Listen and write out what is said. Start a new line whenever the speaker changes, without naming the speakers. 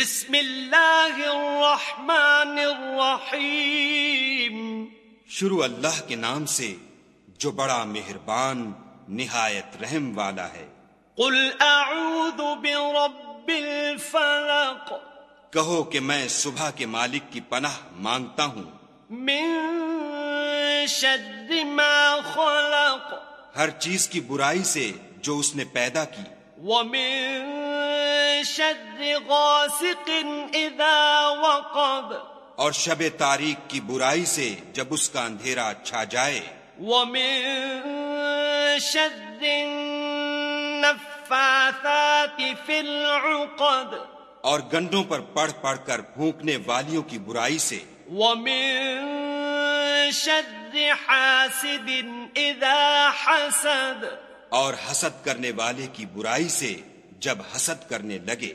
بسم اللہ الرحمن الرحیم۔
شروع اللہ کے نام سے جو بڑا مہربان نہایت رحم والا ہے۔
قل اعوذ برب الفلق۔
کہو کہ میں صبح کے مالک کی پناہ مانگتا ہوں۔
من شر ما خلق۔
ہر چیز کی برائی سے جو اس نے پیدا کی۔
ومن شر غاسق اذا وقب.
اور شب تاریخ کی برائی سے جب اس کا اندھیرا چھا جائے۔
ومن شر النفاثات في العقد.
اور گنڈوں پر پڑھ پڑھ کر پھونکنے والیوں کی برائی سے۔
ومن شر حاسد اذا حسد.
اور حسد کرنے والے کی برائی سے۔ جب حسد کرنے لگے۔